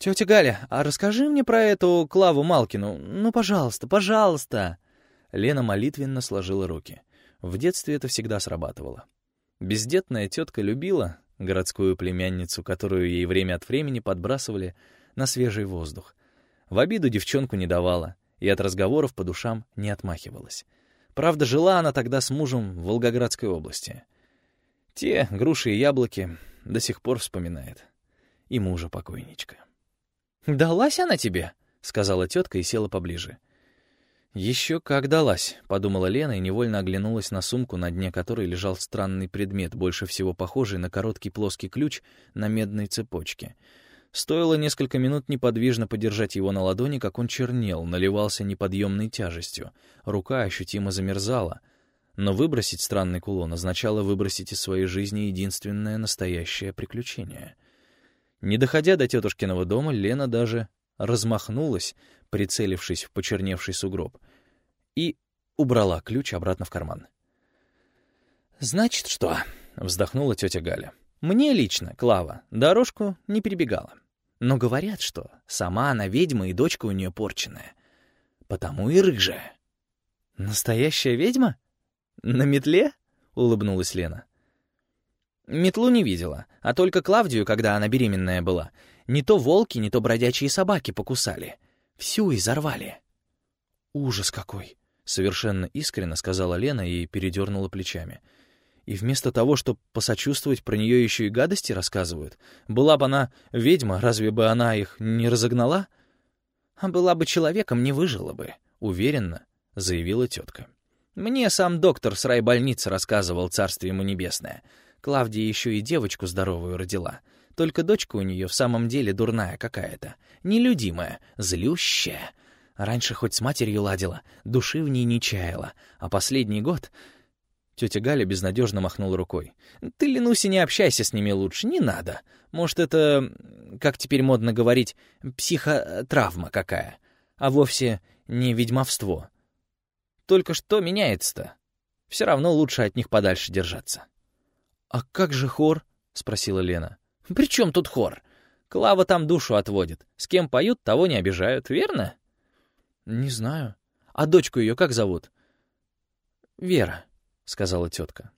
«Тетя Галя, а расскажи мне про эту Клаву Малкину. Ну, пожалуйста, пожалуйста!» Лена молитвенно сложила руки. В детстве это всегда срабатывало. Бездетная тетка любила городскую племянницу, которую ей время от времени подбрасывали на свежий воздух. В обиду девчонку не давала и от разговоров по душам не отмахивалась. Правда, жила она тогда с мужем в Волгоградской области. Те груши и яблоки до сих пор вспоминает. И мужа покойничка. «Далась она тебе?» — сказала тетка и села поближе. «Еще как далась», — подумала Лена и невольно оглянулась на сумку, на дне которой лежал странный предмет, больше всего похожий на короткий плоский ключ на медной цепочке. Стоило несколько минут неподвижно подержать его на ладони, как он чернел, наливался неподъемной тяжестью. Рука ощутимо замерзала. Но выбросить странный кулон означало выбросить из своей жизни единственное настоящее приключение — не доходя до тетушкиного дома, Лена даже размахнулась, прицелившись в почерневший сугроб, и убрала ключ обратно в карман. «Значит, что?» — вздохнула тетя Галя. «Мне лично, Клава, дорожку не перебегала. Но говорят, что сама она ведьма и дочка у нее порченная. Потому и рыжая». «Настоящая ведьма? На метле?» — улыбнулась Лена. Метлу не видела, а только Клавдию, когда она беременная была. Не то волки, не то бродячие собаки покусали. Всю изорвали. «Ужас какой!» — совершенно искренне сказала Лена и передернула плечами. И вместо того, чтобы посочувствовать, про нее еще и гадости рассказывают. Была бы она ведьма, разве бы она их не разогнала? А была бы человеком, не выжила бы, уверенно, заявила тетка. Мне сам доктор с райбольницы рассказывал, царствие ему небесное — Клавдия еще и девочку здоровую родила. Только дочка у нее в самом деле дурная какая-то. Нелюдимая, злющая. Раньше хоть с матерью ладила, души в ней не чаяла. А последний год... Тетя Галя безнадежно махнула рукой. «Ты, Ленуси, не общайся с ними лучше, не надо. Может, это, как теперь модно говорить, психотравма какая, а вовсе не ведьмовство. Только что меняется-то? Все равно лучше от них подальше держаться». «А как же хор?» — спросила Лена. «При чем тут хор? Клава там душу отводит. С кем поют, того не обижают, верно?» «Не знаю. А дочку ее как зовут?» «Вера», — сказала тетка.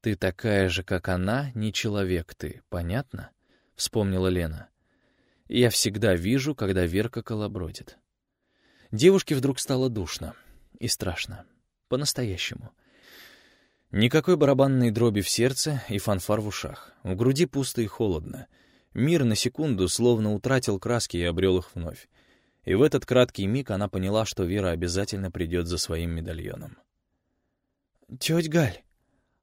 «Ты такая же, как она, не человек ты, понятно?» — вспомнила Лена. «Я всегда вижу, когда Верка колобродит». Девушке вдруг стало душно и страшно. По-настоящему. Никакой барабанной дроби в сердце и фанфар в ушах. В груди пусто и холодно. Мир на секунду словно утратил краски и обрел их вновь. И в этот краткий миг она поняла, что Вера обязательно придет за своим медальоном. «Тетя Галь,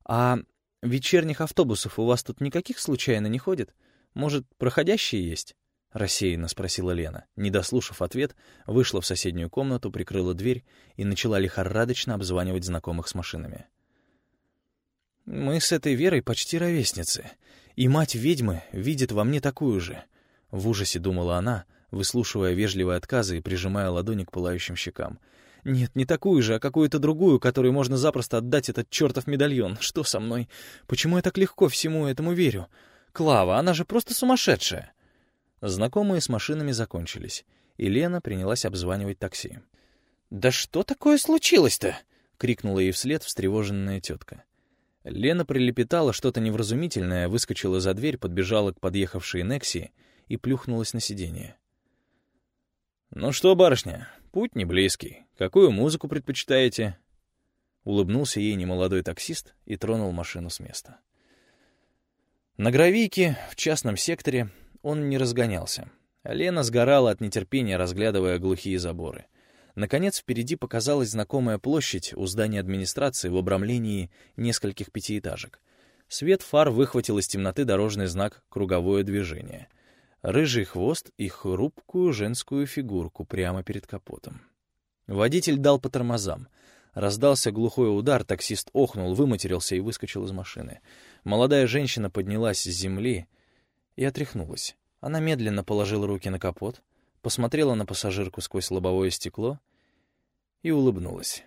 а вечерних автобусов у вас тут никаких случайно не ходит? Может, проходящие есть?» — рассеянно спросила Лена. Не дослушав ответ, вышла в соседнюю комнату, прикрыла дверь и начала лихорадочно обзванивать знакомых с машинами. Мы с этой Верой почти ровесницы, и мать ведьмы видит во мне такую же. В ужасе думала она, выслушивая вежливые отказы и прижимая ладони к пылающим щекам. Нет, не такую же, а какую-то другую, которой можно запросто отдать этот чертов медальон. Что со мной? Почему я так легко всему этому верю? Клава, она же просто сумасшедшая. Знакомые с машинами закончились, и Лена принялась обзванивать такси. «Да что такое случилось-то?» — крикнула ей вслед встревоженная тетка. Лена прилепетала что-то невразумительное, выскочила за дверь, подбежала к подъехавшей Некси и плюхнулась на сиденье. «Ну что, барышня, путь не близкий. Какую музыку предпочитаете?» Улыбнулся ей немолодой таксист и тронул машину с места. На гравийке, в частном секторе, он не разгонялся. Лена сгорала от нетерпения, разглядывая глухие заборы. Наконец, впереди показалась знакомая площадь у здания администрации в обрамлении нескольких пятиэтажек. Свет фар выхватил из темноты дорожный знак «Круговое движение». Рыжий хвост и хрупкую женскую фигурку прямо перед капотом. Водитель дал по тормозам. Раздался глухой удар, таксист охнул, выматерился и выскочил из машины. Молодая женщина поднялась с земли и отряхнулась. Она медленно положила руки на капот, посмотрела на пассажирку сквозь лобовое стекло и улыбнулась.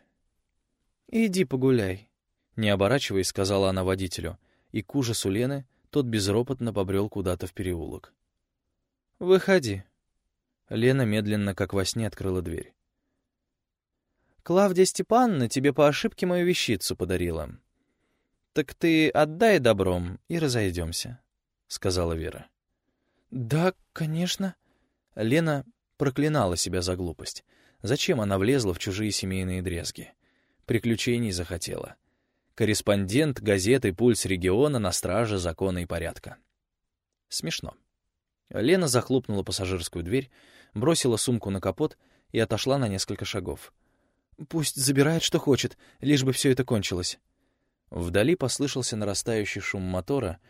«Иди погуляй», — не оборачиваясь, сказала она водителю, и к ужасу Лены тот безропотно побрел куда-то в переулок. «Выходи». Лена медленно, как во сне, открыла дверь. «Клавдия Степановна тебе по ошибке мою вещицу подарила. Так ты отдай добром и разойдемся», — сказала Вера. «Да, конечно». Лена проклинала себя за глупость. Зачем она влезла в чужие семейные дрезги? Приключений захотела. Корреспондент газеты «Пульс региона» на страже закона и порядка. Смешно. Лена захлопнула пассажирскую дверь, бросила сумку на капот и отошла на несколько шагов. «Пусть забирает, что хочет, лишь бы все это кончилось». Вдали послышался нарастающий шум мотора.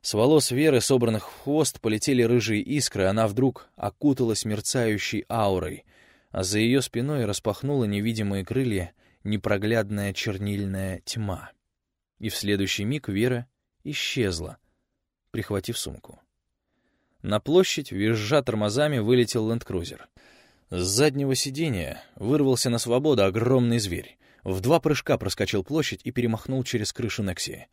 С волос Веры, собранных в хвост, полетели рыжие искры, она вдруг окуталась мерцающей аурой, а за ее спиной распахнула невидимые крылья непроглядная чернильная тьма. И в следующий миг Вера исчезла, прихватив сумку. На площадь, визжа тормозами, вылетел ленд-крузер. С заднего сиденья вырвался на свободу огромный зверь. В два прыжка проскочил площадь и перемахнул через крышу Нексии.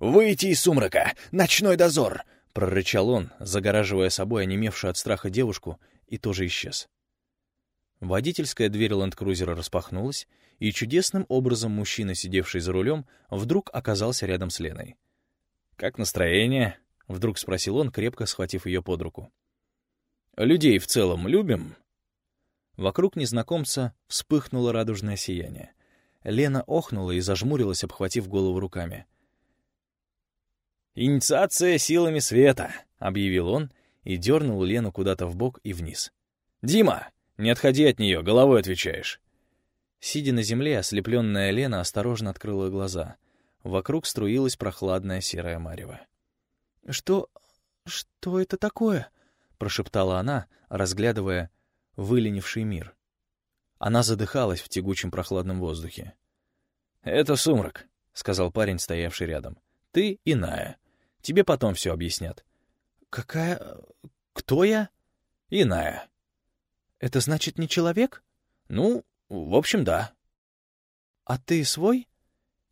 «Выйти из сумрака! Ночной дозор!» — прорычал он, загораживая собой онемевшую от страха девушку, и тоже исчез. Водительская дверь ленд-крузера распахнулась, и чудесным образом мужчина, сидевший за рулем, вдруг оказался рядом с Леной. «Как настроение?» — вдруг спросил он, крепко схватив ее под руку. «Людей в целом любим?» Вокруг незнакомца вспыхнуло радужное сияние. Лена охнула и зажмурилась, обхватив голову руками. «Инициация силами света», — объявил он и дернул Лену куда-то в бок и вниз. «Дима, не отходи от нее, головой отвечаешь». Сидя на земле, ослепленная Лена осторожно открыла глаза. Вокруг струилась прохладная серая марево. «Что... что это такое?» — прошептала она, разглядывая выленивший мир. Она задыхалась в тягучем прохладном воздухе. «Это сумрак», — сказал парень, стоявший рядом. «Ты иная. Тебе потом все объяснят». «Какая... кто я?» «Иная». «Это значит не человек?» «Ну, в общем, да». «А ты свой?»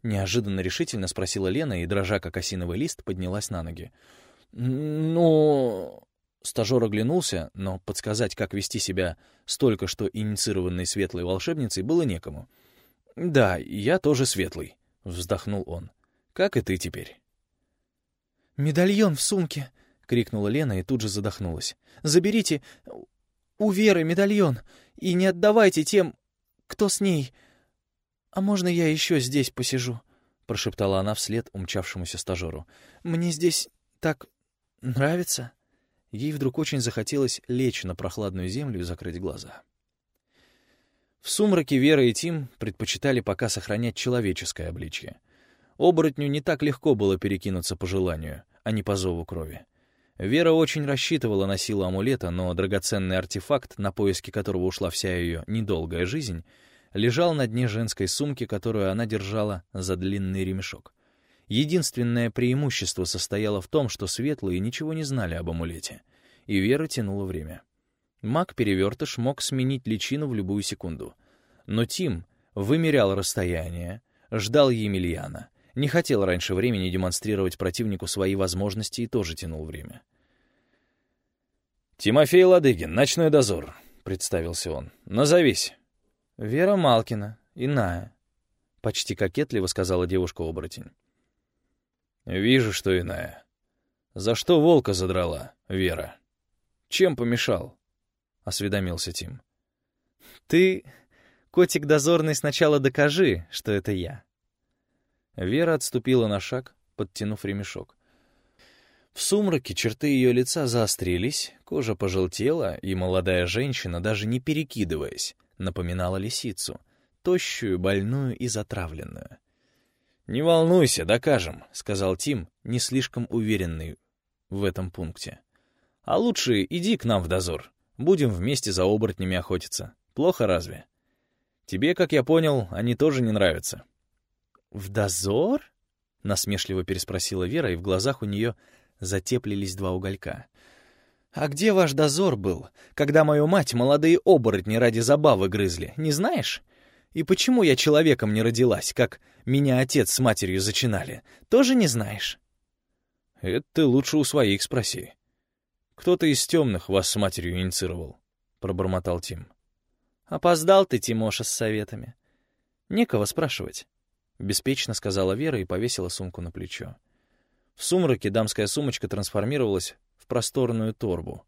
Неожиданно решительно спросила Лена и, дрожа как осиновый лист, поднялась на ноги. «Ну...» Стажер оглянулся, но подсказать, как вести себя столько что инициированной светлой волшебницей, было некому. «Да, я тоже светлый», — вздохнул он. «Как и ты теперь». «Медальон в сумке!» — крикнула Лена и тут же задохнулась. «Заберите у Веры медальон и не отдавайте тем, кто с ней. «А можно я еще здесь посижу?» — прошептала она вслед умчавшемуся стажеру. «Мне здесь так нравится». Ей вдруг очень захотелось лечь на прохладную землю и закрыть глаза. В сумраке Вера и Тим предпочитали пока сохранять человеческое обличье. Оборотню не так легко было перекинуться по желанию, а не по зову крови. Вера очень рассчитывала на силу амулета, но драгоценный артефакт, на поиски которого ушла вся ее недолгая жизнь — лежал на дне женской сумки, которую она держала за длинный ремешок. Единственное преимущество состояло в том, что светлые ничего не знали об амулете, и Вера тянула время. Маг-перевертыш мог сменить личину в любую секунду. Но Тим вымерял расстояние, ждал Емельяна, не хотел раньше времени демонстрировать противнику свои возможности и тоже тянул время. «Тимофей Ладыгин, ночной дозор», — представился он. «Назовись». «Вера Малкина, иная», — почти кокетливо сказала девушка-оборотень. «Вижу, что иная. За что волка задрала, Вера? Чем помешал?» — осведомился Тим. «Ты, котик дозорный, сначала докажи, что это я». Вера отступила на шаг, подтянув ремешок. В сумраке черты ее лица заострились, кожа пожелтела, и молодая женщина, даже не перекидываясь, напоминала лисицу, тощую, больную и затравленную. «Не волнуйся, докажем», — сказал Тим, не слишком уверенный в этом пункте. «А лучше иди к нам в дозор. Будем вместе за оборотнями охотиться. Плохо разве? Тебе, как я понял, они тоже не нравятся». «В дозор?» — насмешливо переспросила Вера, и в глазах у нее затеплились два уголька. «А где ваш дозор был, когда мою мать молодые оборотни ради забавы грызли, не знаешь? И почему я человеком не родилась, как меня отец с матерью зачинали, тоже не знаешь?» «Это ты лучше у своих спроси». «Кто-то из темных вас с матерью инициировал», — пробормотал Тим. «Опоздал ты, Тимоша, с советами. Некого спрашивать», — беспечно сказала Вера и повесила сумку на плечо. В сумраке дамская сумочка трансформировалась в просторную торбу.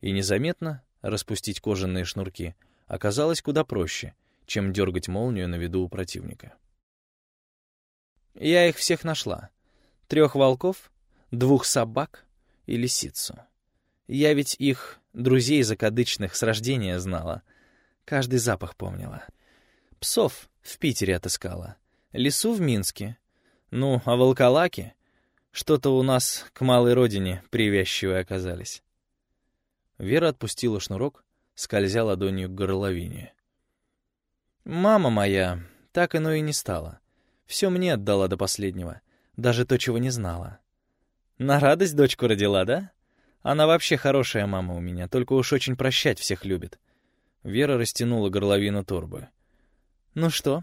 И незаметно распустить кожаные шнурки оказалось куда проще, чем дергать молнию на виду у противника. Я их всех нашла. Трех волков, двух собак и лисицу. Я ведь их, друзей закадычных, с рождения знала. Каждый запах помнила. Псов в Питере отыскала. Лису в Минске. Ну, а волколаки? Что-то у нас к малой родине привязчивые оказались. Вера отпустила шнурок, скользя ладонью к горловине. Мама моя так ино и не стала. Все мне отдала до последнего, даже то, чего не знала. На радость дочку родила, да? Она вообще хорошая мама у меня, только уж очень прощать всех любит. Вера растянула горловину торбы. «Ну что,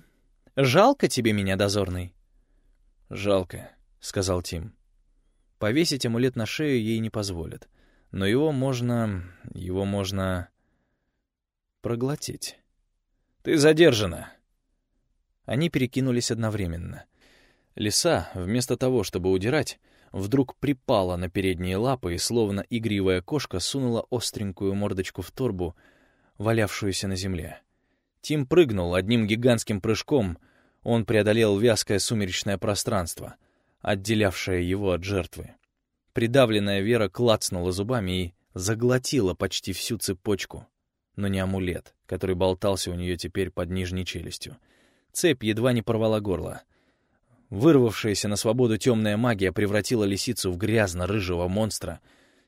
жалко тебе меня, дозорный?» «Жалко», — сказал Тим. Повесить амулет на шею ей не позволят, но его можно... его можно... проглотить. «Ты задержана!» Они перекинулись одновременно. Лиса, вместо того, чтобы удирать, вдруг припала на передние лапы и, словно игривая кошка, сунула остренькую мордочку в торбу, валявшуюся на земле. Тим прыгнул одним гигантским прыжком, он преодолел вязкое сумеречное пространство, отделявшее его от жертвы. Придавленная Вера клацнула зубами и заглотила почти всю цепочку, но не амулет, который болтался у нее теперь под нижней челюстью. Цепь едва не порвала горло. Вырвавшаяся на свободу темная магия превратила лисицу в грязно-рыжего монстра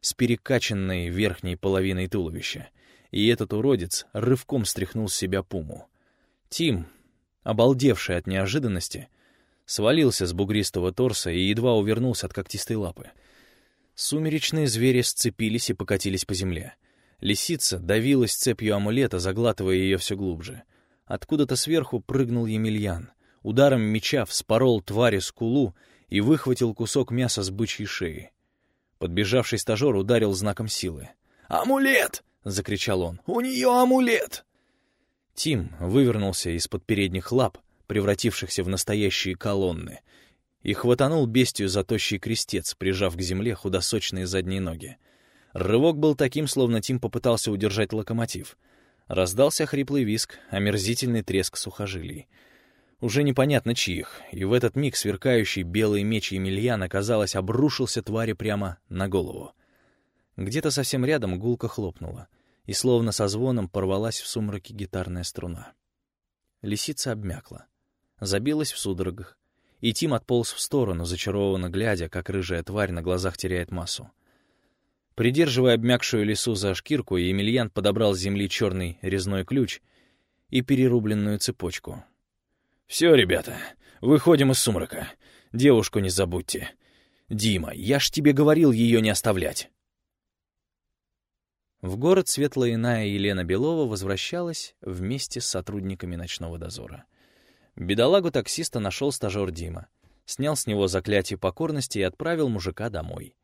с перекачанной верхней половиной туловища. И этот уродец рывком стряхнул с себя пуму. Тим, обалдевший от неожиданности, свалился с бугристого торса и едва увернулся от когтистой лапы. Сумеречные звери сцепились и покатились по земле. Лисица давилась цепью амулета, заглатывая ее все глубже. Откуда-то сверху прыгнул Емельян — ударом меча вспорол твари скулу и выхватил кусок мяса с бычьей шеи. Подбежавший стажер ударил знаком силы. «Амулет!» — закричал он. «У нее амулет!» Тим вывернулся из-под передних лап, превратившихся в настоящие колонны, и хватанул бестию за тощий крестец, прижав к земле худосочные задние ноги. Рывок был таким, словно Тим попытался удержать локомотив. Раздался хриплый виск, омерзительный треск сухожилий — уже непонятно чьих, и в этот миг сверкающий белый меч Емельяна, казалось, обрушился твари прямо на голову. Где-то совсем рядом гулко хлопнула, и словно со звоном порвалась в сумраке гитарная струна. Лисица обмякла, забилась в судорогах, и Тим отполз в сторону, зачарованно глядя, как рыжая тварь на глазах теряет массу. Придерживая обмякшую лису за шкирку, Емельян подобрал с земли черный резной ключ и перерубленную цепочку — «Все, ребята, выходим из сумрака. Девушку не забудьте. Дима, я ж тебе говорил ее не оставлять». В город светлая иная Елена Белова возвращалась вместе с сотрудниками ночного дозора. Бедолагу-таксиста нашел стажер Дима, снял с него заклятие покорности и отправил мужика домой.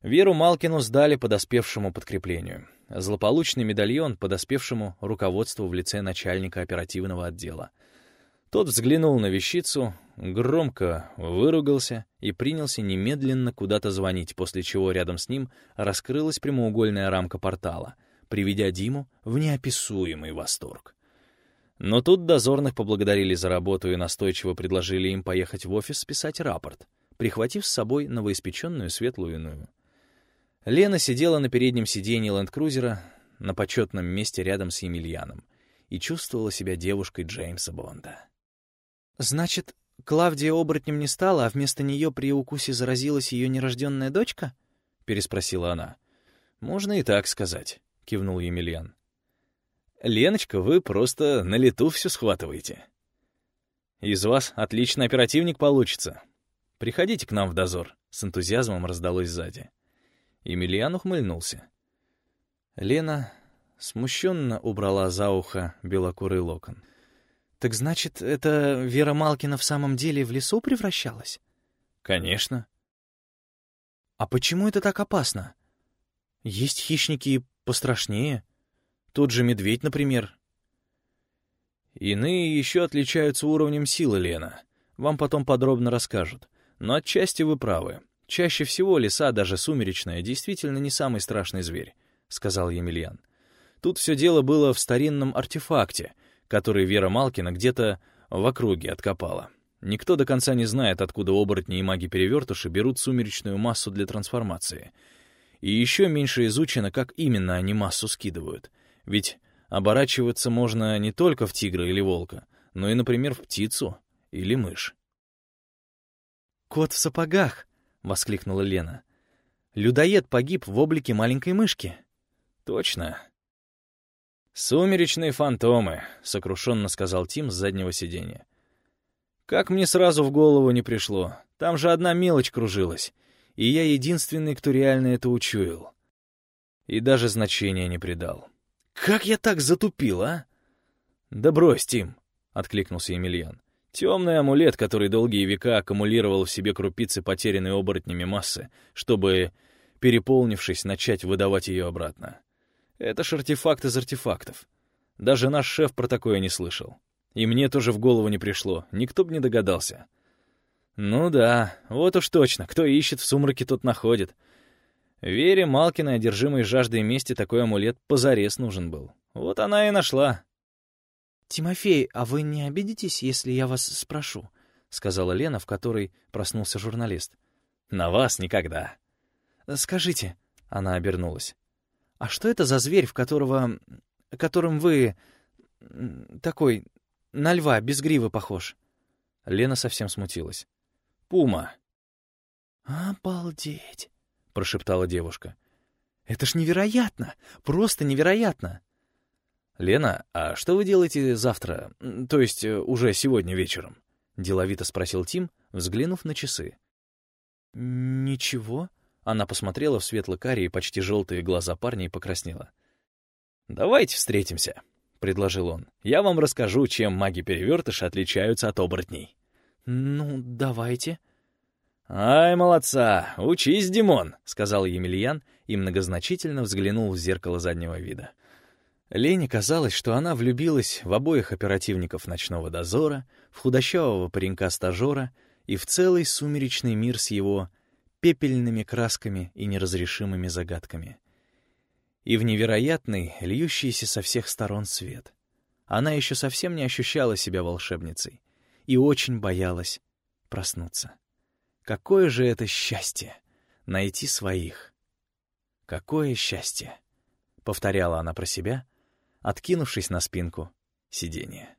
Веру Малкину сдали подоспевшему подкреплению. Злополучный медальон подоспевшему руководству в лице начальника оперативного отдела — тот взглянул на вещицу, громко выругался и принялся немедленно куда-то звонить, после чего рядом с ним раскрылась прямоугольная рамка портала, приведя Диму в неописуемый восторг. Но тут дозорных поблагодарили за работу и настойчиво предложили им поехать в офис списать рапорт, прихватив с собой новоиспеченную светлую иную. Лена сидела на переднем сиденье ленд-крузера на почетном месте рядом с Емельяном и чувствовала себя девушкой Джеймса Бонда. «Значит, Клавдия оборотнем не стала, а вместо нее при укусе заразилась ее нерожденная дочка?» — переспросила она. «Можно и так сказать», — кивнул Емельян. «Леночка, вы просто на лету все схватываете. Из вас отличный оперативник получится. Приходите к нам в дозор», — с энтузиазмом раздалось сзади. Емельян ухмыльнулся. Лена смущенно убрала за ухо белокурый локон. «Так значит, эта Вера Малкина в самом деле в лесу превращалась?» «Конечно». «А почему это так опасно?» Есть хищники пострашнее. Тот же медведь, например. Иные еще отличаются уровнем силы, Лена. Вам потом подробно расскажут. Но отчасти вы правы. Чаще всего лиса, даже сумеречная, действительно не самый страшный зверь, — сказал Емельян. Тут все дело было в старинном артефакте, который Вера Малкина где-то в округе откопала. Никто до конца не знает, откуда оборотни и маги-перевертыши берут сумеречную массу для трансформации. И еще меньше изучено, как именно они массу скидывают. Ведь оборачиваться можно не только в тигра или волка, но и, например, в птицу или мышь. «Кот в сапогах!» — воскликнула Лена. «Людоед погиб в облике маленькой мышки». «Точно». «Сумеречные фантомы», — сокрушенно сказал Тим с заднего сиденья. «Как мне сразу в голову не пришло. Там же одна мелочь кружилась, и я единственный, кто реально это учуял. И даже значения не придал. Как я так затупил, а? Да брось, Тим, откликнулся Емельян. Темный амулет, который долгие века аккумулировал в себе крупицы потерянной оборотнями массы, чтобы, переполнившись, начать выдавать ее обратно. Это ж артефакт из артефактов. Даже наш шеф про такое не слышал. И мне тоже в голову не пришло, никто бы не догадался. Ну да, вот уж точно, кто ищет в сумраке, тот находит. Вере Малкиной, одержимой жаждой мести, такой амулет позарез нужен был. Вот она и нашла. «Тимофей, а вы не обидитесь, если я вас спрошу?» — сказала Лена, в которой проснулся журналист. «На вас никогда». «Скажите», — она обернулась, — «а что это за зверь, в которого... которым вы... такой... на льва без гривы похож?» Лена совсем смутилась. «Пума». «Обалдеть!» прошептала девушка. «Это ж невероятно! Просто невероятно!» «Лена, а что вы делаете завтра, то есть э, уже сегодня вечером?» — деловито спросил Тим, взглянув на часы. «Ничего?» — она посмотрела в светло-карие, почти желтые глаза парня и покраснела. «Давайте встретимся», — предложил он. «Я вам расскажу, чем маги-перевертыши отличаются от оборотней». «Ну, давайте», «Ай, молодца! Учись, Димон!» — сказал Емельян и многозначительно взглянул в зеркало заднего вида. Лене казалось, что она влюбилась в обоих оперативников ночного дозора, в худощавого паренька-стажера и в целый сумеречный мир с его пепельными красками и неразрешимыми загадками. И в невероятный, льющийся со всех сторон свет. Она еще совсем не ощущала себя волшебницей и очень боялась проснуться. Какое же это счастье — найти своих. Какое счастье! — повторяла она про себя, откинувшись на спинку сиденья.